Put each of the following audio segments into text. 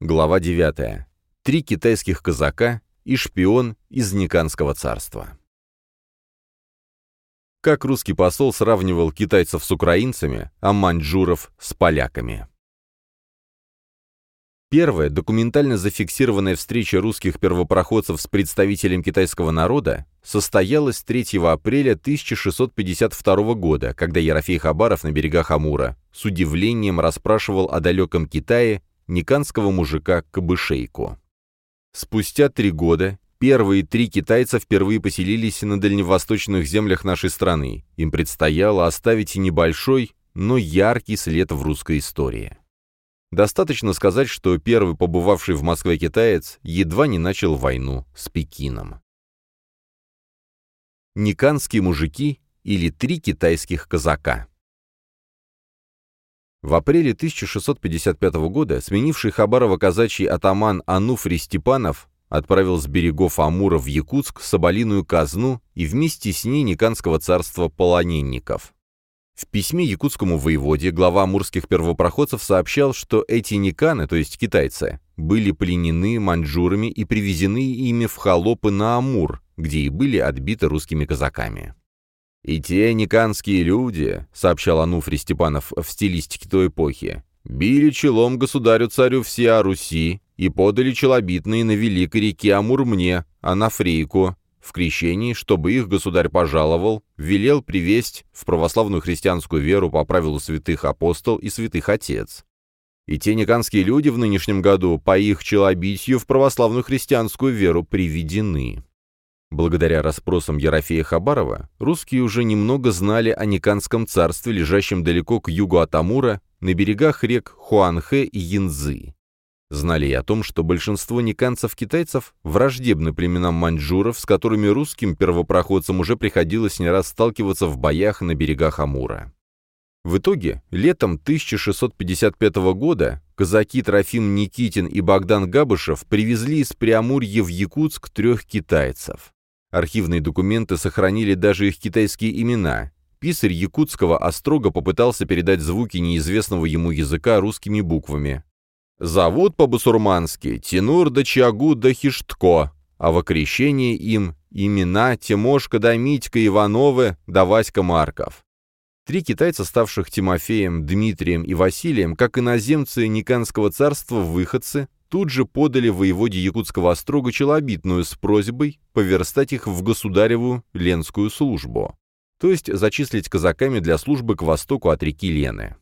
Глава 9. Три китайских казака и шпион из Никанского царства. Как русский посол сравнивал китайцев с украинцами, а маньчжуров с поляками. Первая документально зафиксированная встреча русских первопроходцев с представителем китайского народа состоялась 3 апреля 1652 года, когда Ерофей Хабаров на берегах Амура с удивлением расспрашивал о далеком Китае никанского мужика Кабышейку. Спустя три года первые три китайца впервые поселились на дальневосточных землях нашей страны. Им предстояло оставить небольшой, но яркий след в русской истории. Достаточно сказать, что первый побывавший в Москве китаец едва не начал войну с Пекином. Никанские мужики или три китайских казака. В апреле 1655 года сменивший Хабарова казачий атаман Ануфрий Степанов отправил с берегов Амура в Якутск соболиную казну и вместе с ней Никанского царства полоненников. В письме якутскому воеводе глава амурских первопроходцев сообщал, что эти никаны, то есть китайцы, были пленены маньчжурами и привезены ими в холопы на Амур, где и были отбиты русскими казаками. «И те никанские люди», — сообщал Ануфрий Степанов в стилистике той эпохи, «били челом государю-царю всея Руси и подали челобитные на великой реке Амур мне, Анафрейку, в крещении, чтобы их государь пожаловал, велел привесть в православную христианскую веру по правилу святых апостол и святых отец. И те никанские люди в нынешнем году по их челобитию в православную христианскую веру приведены. Благодаря расспросам Ерофея Хабарова, русские уже немного знали о Никанском царстве, лежащем далеко к югу от Амура, на берегах рек Хуанхэ и Янзы. Знали и о том, что большинство никанцев-китайцев враждебны племенам маньчжуров, с которыми русским первопроходцам уже приходилось не раз сталкиваться в боях на берегах Амура. В итоге, летом 1655 года казаки Трофим Никитин и Богдан Габышев привезли из Преамурья в Якутск трех китайцев. Архивные документы сохранили даже их китайские имена. Писарь якутского острога попытался передать звуки неизвестного ему языка русскими буквами, Зовут по-бусурмански Тинур да Чагу да Хиштко, а в окрещении им имена Тимошка да Митька Ивановы да Васька Марков. Три китайца, ставших Тимофеем, Дмитрием и Василием, как иноземцы Никанского царства выходцы, тут же подали воеводе Якутского острога челобитную с просьбой поверстать их в государеву ленскую службу, то есть зачислить казаками для службы к востоку от реки Лены.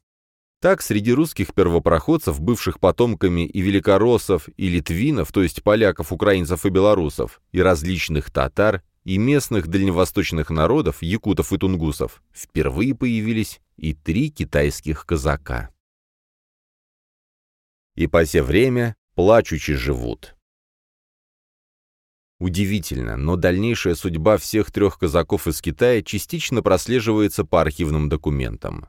Так, среди русских первопроходцев, бывших потомками и великороссов, и литвинов, то есть поляков, украинцев и белорусов, и различных татар, и местных дальневосточных народов, якутов и тунгусов, впервые появились и три китайских казака. И по все время плачучи живут. Удивительно, но дальнейшая судьба всех трех казаков из Китая частично прослеживается по архивным документам.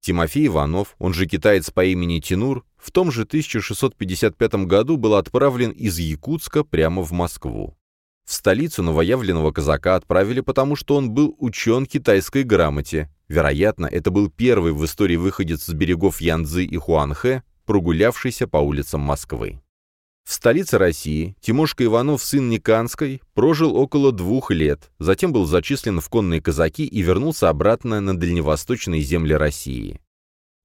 Тимофей Иванов, он же китаец по имени Тинур, в том же 1655 году был отправлен из Якутска прямо в Москву. В столицу новоявленного казака отправили потому, что он был учен китайской грамоте. Вероятно, это был первый в истории выходец с берегов Янцзы и Хуанхэ, прогулявшийся по улицам Москвы. В столице России Тимошка Иванов, сын Никанской, прожил около двух лет, затем был зачислен в конные казаки и вернулся обратно на дальневосточные земли России.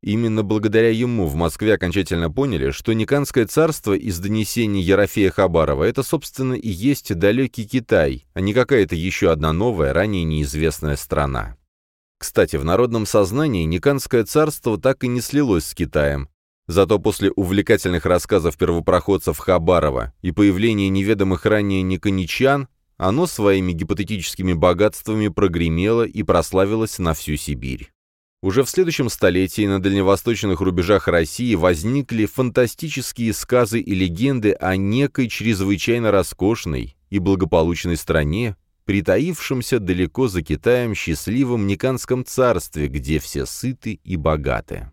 Именно благодаря ему в Москве окончательно поняли, что Никанское царство из донесений Ерофея Хабарова – это, собственно, и есть далекий Китай, а не какая-то еще одна новая, ранее неизвестная страна. Кстати, в народном сознании Никанское царство так и не слилось с Китаем, Зато после увлекательных рассказов первопроходцев Хабарова и появления неведомых ранее никоничан, оно своими гипотетическими богатствами прогремело и прославилось на всю Сибирь. Уже в следующем столетии на дальневосточных рубежах России возникли фантастические сказы и легенды о некой чрезвычайно роскошной и благополучной стране, притаившемся далеко за Китаем счастливом Никанском царстве, где все сыты и богаты.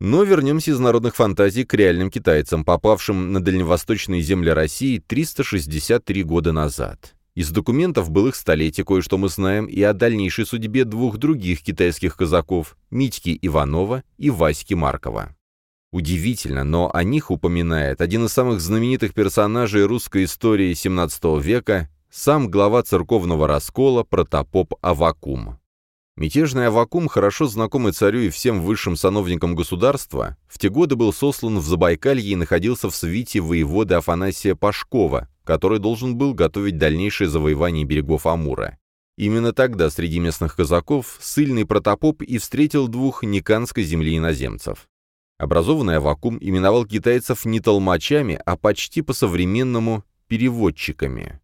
Но вернемся из народных фантазий к реальным китайцам, попавшим на дальневосточные земли России 363 года назад. Из документов былых столетий кое-что мы знаем и о дальнейшей судьбе двух других китайских казаков – Митьки Иванова и Васьки Маркова. Удивительно, но о них упоминает один из самых знаменитых персонажей русской истории XVII века, сам глава церковного раскола протопоп Авакум. Мятежный Авакум, хорошо знакомый царю и всем высшим сановникам государства, в те годы был сослан в Забайкалье и находился в свите воеводы Афанасия Пашкова, который должен был готовить дальнейшее завоевание берегов Амура. Именно тогда среди местных казаков сильный протопоп и встретил двух никанской земли иноземцев. Образованный Авакум именовал китайцев не толмачами, а почти по-современному переводчиками.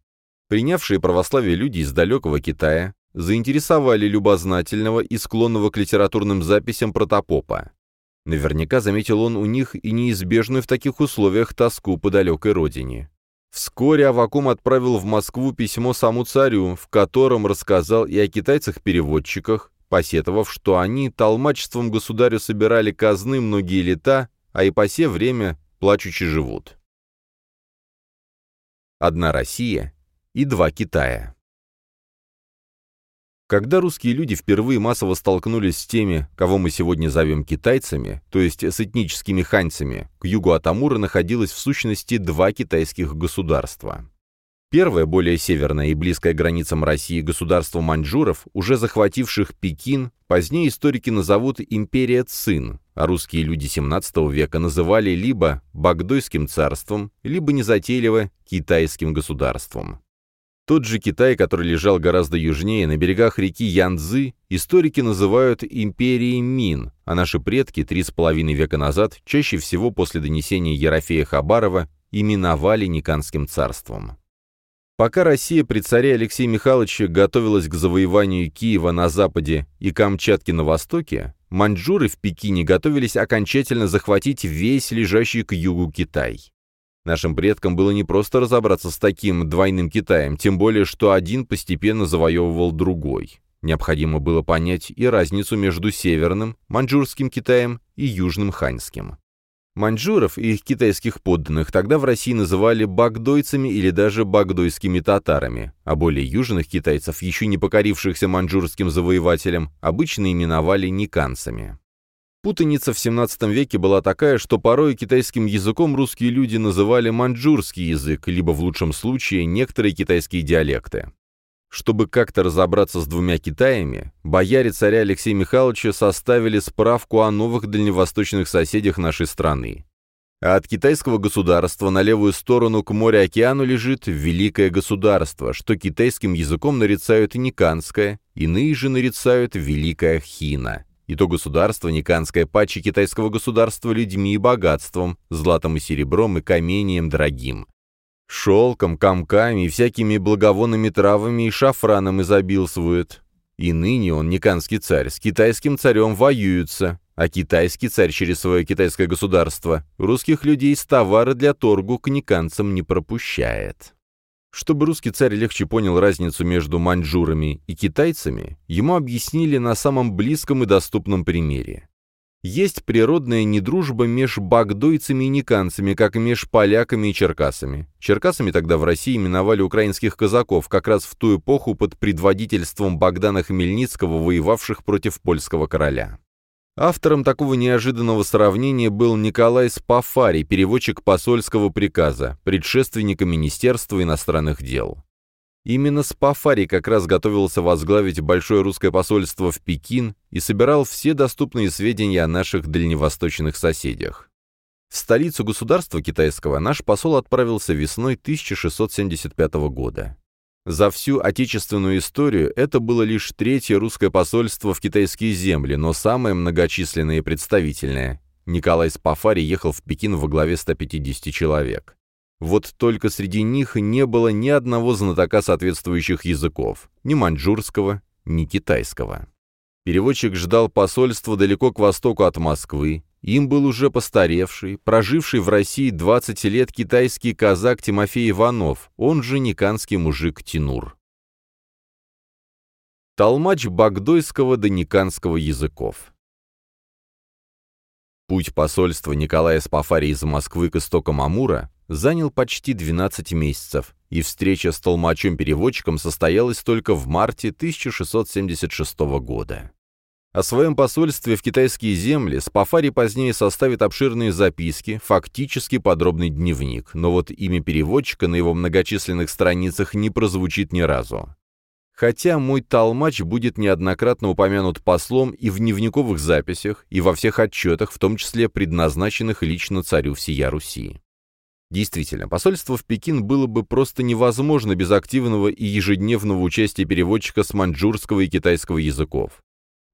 Принявшие православие люди из далекого Китая заинтересовали любознательного и склонного к литературным записям протопопа. Наверняка заметил он у них и неизбежную в таких условиях тоску по далекой родине. Вскоре Авакум отправил в Москву письмо саму царю, в котором рассказал и о китайцах-переводчиках, посетовав, что они толмачеством государю собирали казны многие лета, а и по се время плачучи живут. Одна Россия и два Китая. Когда русские люди впервые массово столкнулись с теми, кого мы сегодня зовем китайцами, то есть с этническими ханьцами, к югу от Амура находилось в сущности два китайских государства. Первое, более северное и близкое к границам России государство маньчжуров, уже захвативших Пекин, позднее историки назовут «империя Цин», а русские люди XVII века называли либо Багдойским царством, либо незатейливо китайским государством. Тот же Китай, который лежал гораздо южнее, на берегах реки Янцзы, историки называют империей Мин, а наши предки три с половиной века назад, чаще всего после донесения Ерофея Хабарова, именовали Никанским царством. Пока Россия при царе Алексея Михайловича готовилась к завоеванию Киева на западе и Камчатки на востоке, маньчжуры в Пекине готовились окончательно захватить весь лежащий к югу Китай. Нашим предкам было не просто разобраться с таким двойным Китаем, тем более, что один постепенно завоевывал другой. Необходимо было понять и разницу между северным, маньчжурским Китаем и южным ханьским. Маньчжуров и их китайских подданных тогда в России называли багдойцами или даже багдойскими татарами, а более южных китайцев, еще не покорившихся маньчжурским завоевателям, обычно именовали никанцами. Путаница в XVII веке была такая, что порой китайским языком русские люди называли маньчжурский язык, либо в лучшем случае некоторые китайские диалекты. Чтобы как-то разобраться с двумя Китаями, бояре царя Алексея Михайловича составили справку о новых дальневосточных соседях нашей страны. А от китайского государства на левую сторону к морю-океану лежит Великое государство, что китайским языком нарицают Никанское, иные же нарицают Великая Хина. И то государство, Никанское паче китайского государства людьми и богатством, златом и серебром и камением дорогим. Шелком, комками и всякими благовонными травами и шафраном изобилствует. И ныне он, Никанский царь, с китайским царем воюется, а китайский царь через свое китайское государство русских людей с товара для торгу к никанцам не пропущает. Чтобы русский царь легче понял разницу между маньчжурами и китайцами, ему объяснили на самом близком и доступном примере. Есть природная недружба меж багдойцами и никанцами, как и меж поляками и черкасами. Черкасами тогда в России именовали украинских казаков, как раз в ту эпоху под предводительством Богдана Хмельницкого, воевавших против польского короля. Автором такого неожиданного сравнения был Николай Спафарий, переводчик посольского приказа, предшественника Министерства иностранных дел. Именно Спафарий как раз готовился возглавить большое русское посольство в Пекин и собирал все доступные сведения о наших дальневосточных соседях. В столицу государства китайского наш посол отправился весной 1675 года. За всю отечественную историю это было лишь третье русское посольство в китайские земли, но самое многочисленное и представительное. Николай Спафари ехал в Пекин во главе 150 человек. Вот только среди них не было ни одного знатока соответствующих языков, ни маньчжурского, ни китайского. Переводчик ждал посольства далеко к востоку от Москвы, им был уже постаревший, проживший в России 20 лет китайский казак Тимофей Иванов, он же никанский мужик Тинур. Толмач багдойского до никанского языков Путь посольства Николая Спафари из Москвы к истокам Амура занял почти 12 месяцев, и встреча с толмачом-переводчиком состоялась только в марте 1676 года. О своем посольстве в китайские земли Спафари позднее составит обширные записки, фактически подробный дневник, но вот имя переводчика на его многочисленных страницах не прозвучит ни разу. Хотя мой толмач будет неоднократно упомянут послом и в дневниковых записях, и во всех отчетах, в том числе предназначенных лично царю всея Руси. Действительно, посольство в Пекин было бы просто невозможно без активного и ежедневного участия переводчика с маньчжурского и китайского языков.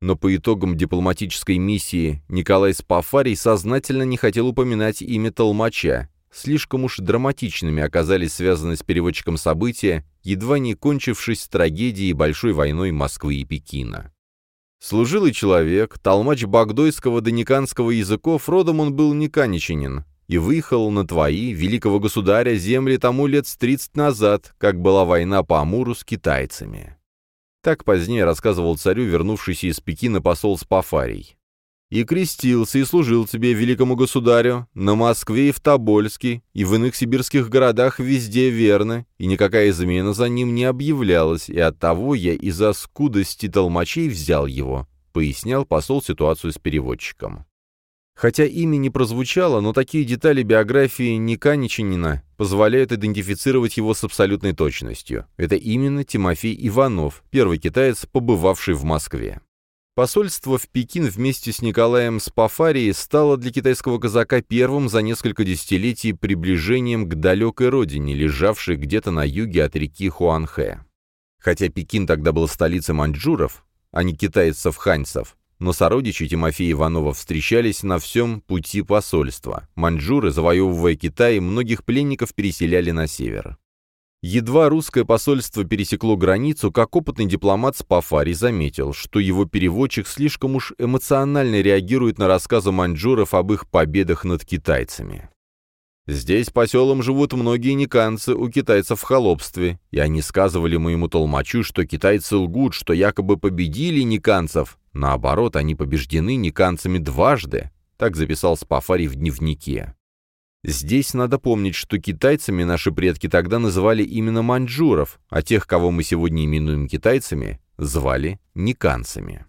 Но по итогам дипломатической миссии Николай Спафарий сознательно не хотел упоминать имя Толмача. Слишком уж драматичными оказались связаны с переводчиком события, едва не кончившись трагедией большой войной Москвы и Пекина. Служилый человек, толмач багдойского да никанского языков, родом он был никаничанин, и выехал на твои, великого государя, земли тому лет с тридцать назад, как была война по Амуру с китайцами. Так позднее рассказывал царю вернувшийся из Пекина посол Спафарий. «И крестился, и служил тебе, великому государю, на Москве и в Тобольске, и в иных сибирских городах везде верно, и никакая измена за ним не объявлялась, и оттого я из-за скудости толмачей взял его», пояснял посол ситуацию с переводчиком. Хотя имя не прозвучало, но такие детали биографии Никаничанина позволяют идентифицировать его с абсолютной точностью. Это именно Тимофей Иванов, первый китаец, побывавший в Москве. Посольство в Пекин вместе с Николаем Спафарией стало для китайского казака первым за несколько десятилетий приближением к далекой родине, лежавшей где-то на юге от реки Хуанхэ. Хотя Пекин тогда был столицей маньчжуров, а не китайцев-ханьцев, но сородичи Тимофея Иванова встречались на всем пути посольства. Маньчжуры, завоевывая Китай, многих пленников переселяли на север. Едва русское посольство пересекло границу, как опытный дипломат Спафари заметил, что его переводчик слишком уж эмоционально реагирует на рассказы маньчжуров об их победах над китайцами. Здесь по селам живут многие никанцы у китайцев в холопстве, и они сказывали моему толмачу, что китайцы лгут, что якобы победили никанцев, Наоборот, они побеждены никанцами дважды, так записал Спафари в дневнике. Здесь надо помнить, что китайцами наши предки тогда называли именно маньчжуров, а тех, кого мы сегодня именуем китайцами, звали никанцами.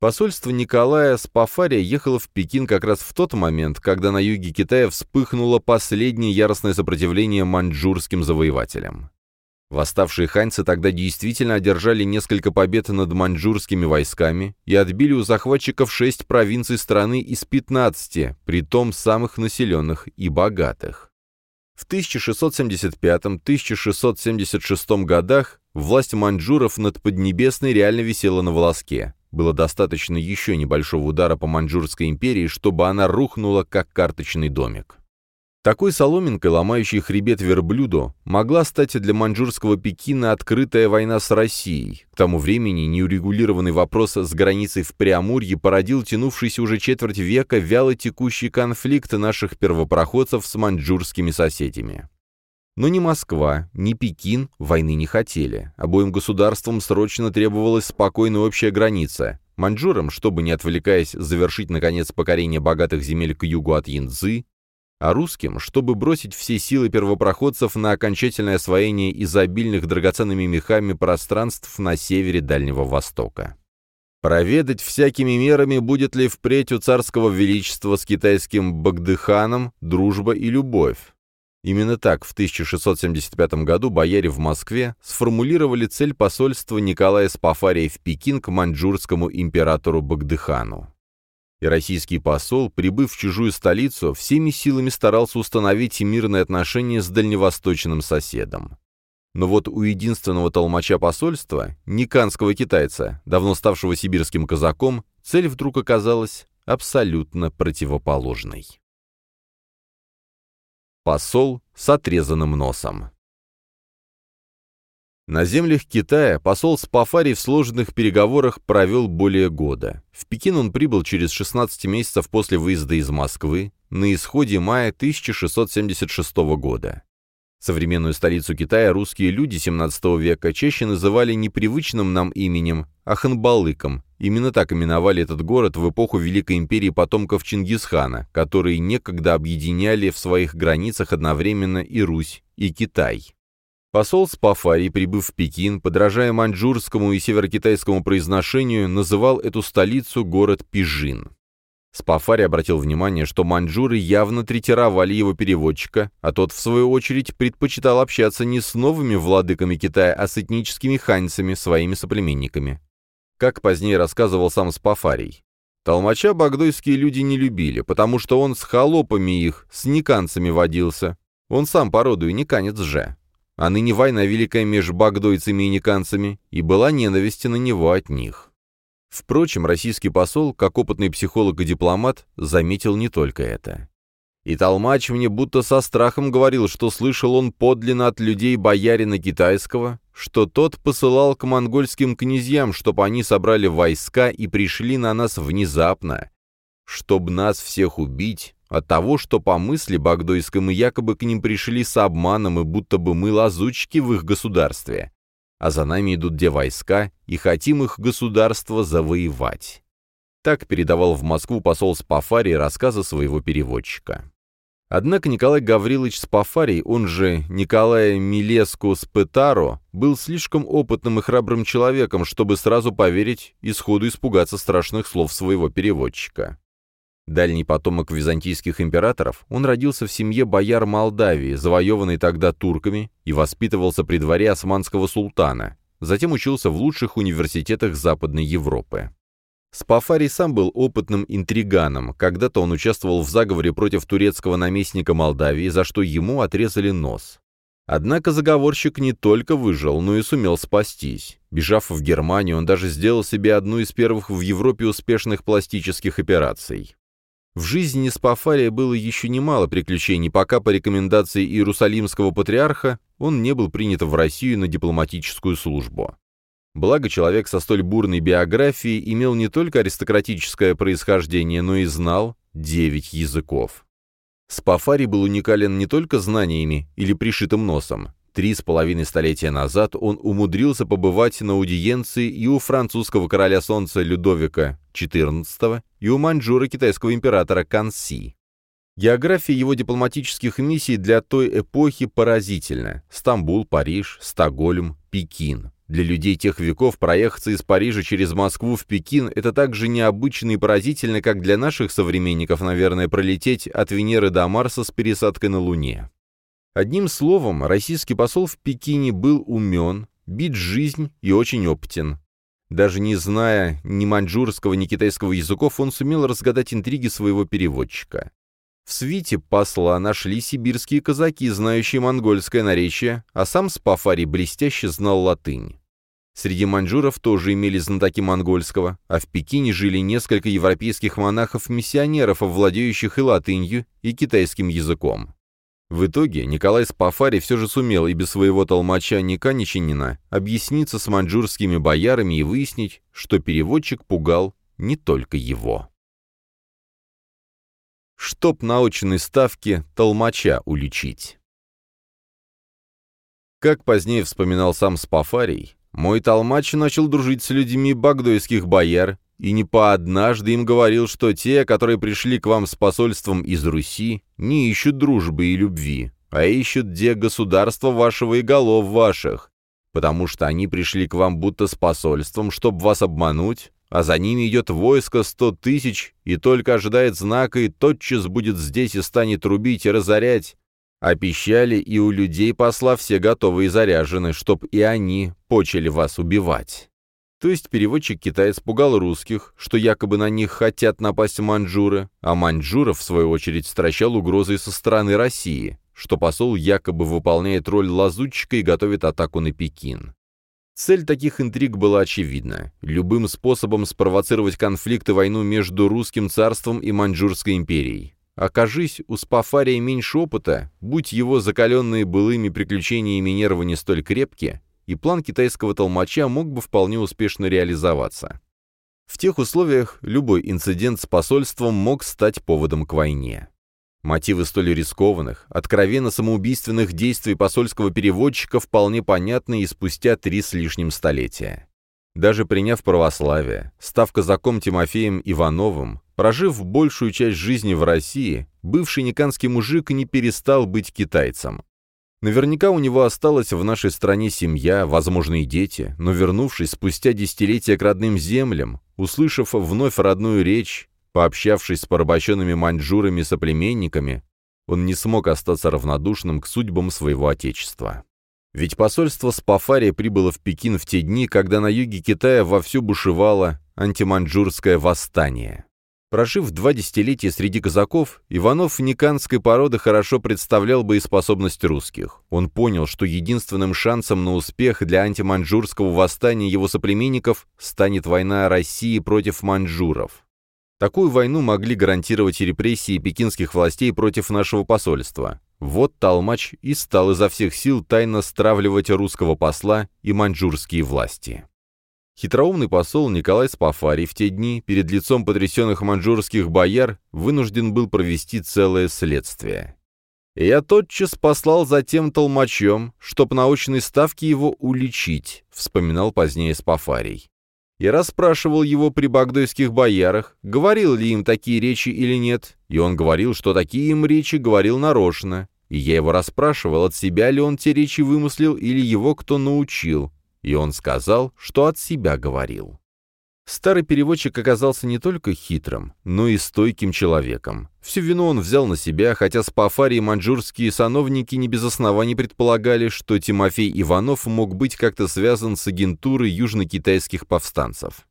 Посольство Николая Спафария ехало в Пекин как раз в тот момент, когда на юге Китая вспыхнуло последнее яростное сопротивление маньчжурским завоевателям. Восставшие ханьцы тогда действительно одержали несколько побед над маньчжурскими войсками и отбили у захватчиков шесть провинций страны из 15, притом самых населенных и богатых. В 1675-1676 годах власть маньчжуров над Поднебесной реально висела на волоске. Было достаточно еще небольшого удара по маньчжурской империи, чтобы она рухнула как карточный домик. Такой соломинкой, ломающей хребет верблюду, могла стать для маньчжурского Пекина открытая война с Россией. К тому времени неурегулированный вопрос с границей в Преамурье породил тянувшийся уже четверть века вяло текущий конфликт наших первопроходцев с маньчжурскими соседями. Но ни Москва, ни Пекин войны не хотели. Обоим государствам срочно требовалась спокойная общая граница. Маньчжурам, чтобы не отвлекаясь завершить наконец покорение богатых земель к югу от Янцзы, а русским, чтобы бросить все силы первопроходцев на окончательное освоение изобильных драгоценными мехами пространств на севере Дальнего Востока. Проведать всякими мерами, будет ли впредь у царского величества с китайским Багдыханом дружба и любовь. Именно так в 1675 году бояре в Москве сформулировали цель посольства Николая Спафария в Пекин к маньчжурскому императору Багдыхану и российский посол, прибыв в чужую столицу, всеми силами старался установить мирные отношения с дальневосточным соседом. Но вот у единственного толмача посольства, никанского китайца, давно ставшего сибирским казаком, цель вдруг оказалась абсолютно противоположной. Посол с отрезанным носом на землях Китая посол Спафари в сложных переговорах провел более года. В Пекин он прибыл через 16 месяцев после выезда из Москвы на исходе мая 1676 года. Современную столицу Китая русские люди XVII века чаще называли непривычным нам именем Аханбалыком. Именно так именовали этот город в эпоху Великой империи потомков Чингисхана, которые некогда объединяли в своих границах одновременно и Русь, и Китай. Посол Спафарий, прибыв в Пекин, подражая маньчжурскому и северокитайскому произношению, называл эту столицу город Пижин. Спафари обратил внимание, что маньчжуры явно третировали его переводчика, а тот, в свою очередь, предпочитал общаться не с новыми владыками Китая, а с этническими ханьцами, своими соплеменниками. Как позднее рассказывал сам Спафарий. Толмача багдойские люди не любили, потому что он с холопами их, с никанцами водился. Он сам по роду и никанец же. А ныне война великая между багдойцами и никанцами, и была ненависть на него от них. Впрочем, российский посол, как опытный психолог и дипломат, заметил не только это. И Толмач мне будто со страхом говорил, что слышал он подлинно от людей боярина китайского, что тот посылал к монгольским князьям, чтобы они собрали войска и пришли на нас внезапно, чтобы нас всех убить, от того, что по мысли Багдойской мы якобы к ним пришли с обманом и будто бы мы лазучки в их государстве а за нами идут где войска, и хотим их государство завоевать. Так передавал в Москву посол Спафарий рассказы своего переводчика. Однако Николай Гаврилович Спафарий, он же Николай Милеску Спетаро, был слишком опытным и храбрым человеком, чтобы сразу поверить и сходу испугаться страшных слов своего переводчика. Дальний потомок византийских императоров, он родился в семье бояр Молдавии, завоеванной тогда турками, и воспитывался при дворе османского султана. Затем учился в лучших университетах Западной Европы. Спафарий сам был опытным интриганом. Когда-то он участвовал в заговоре против турецкого наместника Молдавии, за что ему отрезали нос. Однако заговорщик не только выжил, но и сумел спастись. Бежав в Германию, он даже сделал себе одну из первых в Европе успешных пластических операций. В жизни Спафария было еще немало приключений, пока по рекомендации Иерусалимского патриарха он не был принят в Россию на дипломатическую службу. Благо, человек со столь бурной биографией имел не только аристократическое происхождение, но и знал девять языков. Спафари был уникален не только знаниями или пришитым носом. Три с половиной столетия назад он умудрился побывать на аудиенции и у французского короля солнца Людовика XIV, и у маньчжура китайского императора Канси. География его дипломатических миссий для той эпохи поразительна. Стамбул, Париж, Стокгольм, Пекин. Для людей тех веков проехаться из Парижа через Москву в Пекин – это так же необычно и поразительно, как для наших современников, наверное, пролететь от Венеры до Марса с пересадкой на Луне. Одним словом, российский посол в Пекине был умен, бит жизнь и очень опытен. Даже не зная ни маньчжурского, ни китайского языков, он сумел разгадать интриги своего переводчика. В свите посла нашли сибирские казаки, знающие монгольское наречие, а сам Спафари блестяще знал латынь. Среди маньчжуров тоже имели знатоки монгольского, а в Пекине жили несколько европейских монахов-миссионеров, владеющих и латынью, и китайским языком. В итоге Николай Спафари все же сумел и без своего толмача Ника Ничинина объясниться с маньчжурскими боярами и выяснить, что переводчик пугал не только его. Чтоб на очной ставке толмача уличить. Как позднее вспоминал сам Спафарий, мой толмач начал дружить с людьми багдойских бояр и не по однажды им говорил, что те, которые пришли к вам с посольством из Руси, не ищут дружбы и любви, а ищут где государства вашего и голов ваших, потому что они пришли к вам будто с посольством, чтобы вас обмануть, а за ними идет войско сто тысяч и только ожидает знака и тотчас будет здесь и станет рубить и разорять. Опищали и у людей посла все готовы и заряжены, чтоб и они почали вас убивать. То есть переводчик-китаец пугал русских, что якобы на них хотят напасть маньчжуры, а маньчжуров, в свою очередь, стращал угрозой со стороны России, что посол якобы выполняет роль лазутчика и готовит атаку на Пекин. Цель таких интриг была очевидна – любым способом спровоцировать конфликт и войну между русским царством и маньчжурской империей. Окажись, у Спафария меньше опыта, будь его закаленные былыми приключениями нервы не столь крепкие, и план китайского толмача мог бы вполне успешно реализоваться. В тех условиях любой инцидент с посольством мог стать поводом к войне. Мотивы столь рискованных, откровенно самоубийственных действий посольского переводчика вполне понятны и спустя три с лишним столетия. Даже приняв православие, став казаком Тимофеем Ивановым, прожив большую часть жизни в России, бывший никанский мужик не перестал быть китайцем. Наверняка у него осталась в нашей стране семья, возможно, и дети, но вернувшись спустя десятилетия к родным землям, услышав вновь родную речь, пообщавшись с порабощенными маньчжурами-соплеменниками, он не смог остаться равнодушным к судьбам своего отечества. Ведь посольство Спафария прибыло в Пекин в те дни, когда на юге Китая вовсю бушевало антиманьчжурское восстание. Прожив два десятилетия среди казаков, Иванов никанской породы хорошо представлял боеспособность русских. Он понял, что единственным шансом на успех для антиманьчжурского восстания его соплеменников станет война России против маньчжуров. Такую войну могли гарантировать и репрессии пекинских властей против нашего посольства. Вот Талмач и стал изо всех сил тайно стравливать русского посла и маньчжурские власти. Хитроумный посол Николай Спафарий в те дни перед лицом потрясенных маньчжурских бояр вынужден был провести целое следствие. И я тотчас послал за тем толмачом, чтоб на очной ставке его уличить, вспоминал позднее Спафарий. Я расспрашивал его при багдойских боярах, говорил ли им такие речи или нет, и он говорил, что такие им речи говорил нарочно. И я его расспрашивал, от себя ли он те речи вымыслил или его кто научил, и он сказал, что от себя говорил. Старый переводчик оказался не только хитрым, но и стойким человеком. Всю вину он взял на себя, хотя Спафари и маньчжурские сановники не без оснований предполагали, что Тимофей Иванов мог быть как-то связан с агентурой южно-китайских повстанцев.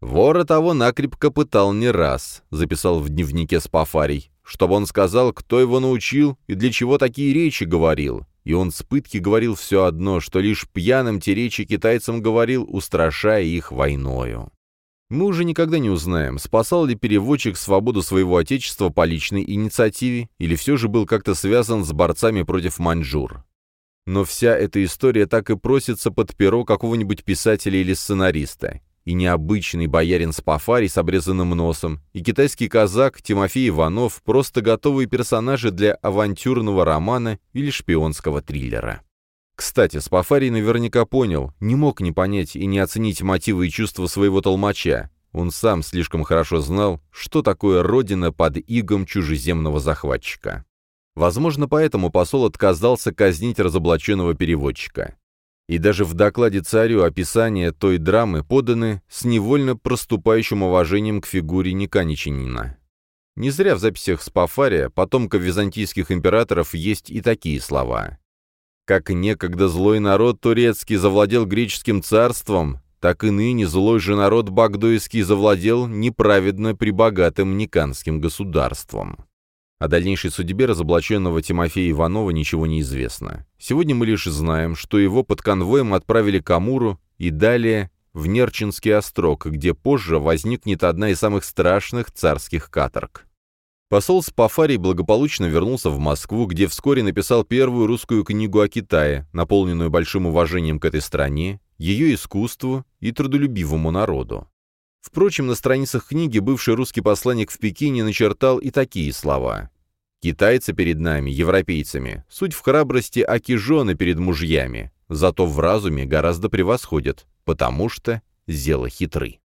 «Вора того накрепко пытал не раз», — записал в дневнике Спафарий, «чтобы он сказал, кто его научил и для чего такие речи говорил, и он с пытки говорил все одно, что лишь пьяным те речи китайцам говорил, устрашая их войною. Мы уже никогда не узнаем, спасал ли переводчик свободу своего отечества по личной инициативе или все же был как-то связан с борцами против маньчжур. Но вся эта история так и просится под перо какого-нибудь писателя или сценариста. И необычный боярин Спафарий с обрезанным носом, и китайский казак Тимофей Иванов – просто готовые персонажи для авантюрного романа или шпионского триллера. Кстати, Спафарий наверняка понял, не мог не понять и не оценить мотивы и чувства своего толмача. Он сам слишком хорошо знал, что такое родина под игом чужеземного захватчика. Возможно, поэтому посол отказался казнить разоблаченного переводчика. И даже в докладе царю описание той драмы поданы с невольно проступающим уважением к фигуре Никаничинина. Не зря в записях Спафария, потомка византийских императоров, есть и такие слова. Как некогда злой народ турецкий завладел греческим царством, так и ныне злой же народ багдойский завладел неправедно прибогатым никанским государством. О дальнейшей судьбе разоблаченного Тимофея Иванова ничего не известно. Сегодня мы лишь знаем, что его под конвоем отправили к Амуру и далее в Нерчинский острог, где позже возникнет одна из самых страшных царских каторг. Посол Спафарий благополучно вернулся в Москву, где вскоре написал первую русскую книгу о Китае, наполненную большим уважением к этой стране, ее искусству и трудолюбивому народу. Впрочем, на страницах книги бывший русский посланник в Пекине начертал и такие слова. «Китайцы перед нами, европейцами, суть в храбрости акижоны перед мужьями, зато в разуме гораздо превосходят, потому что зело хитры».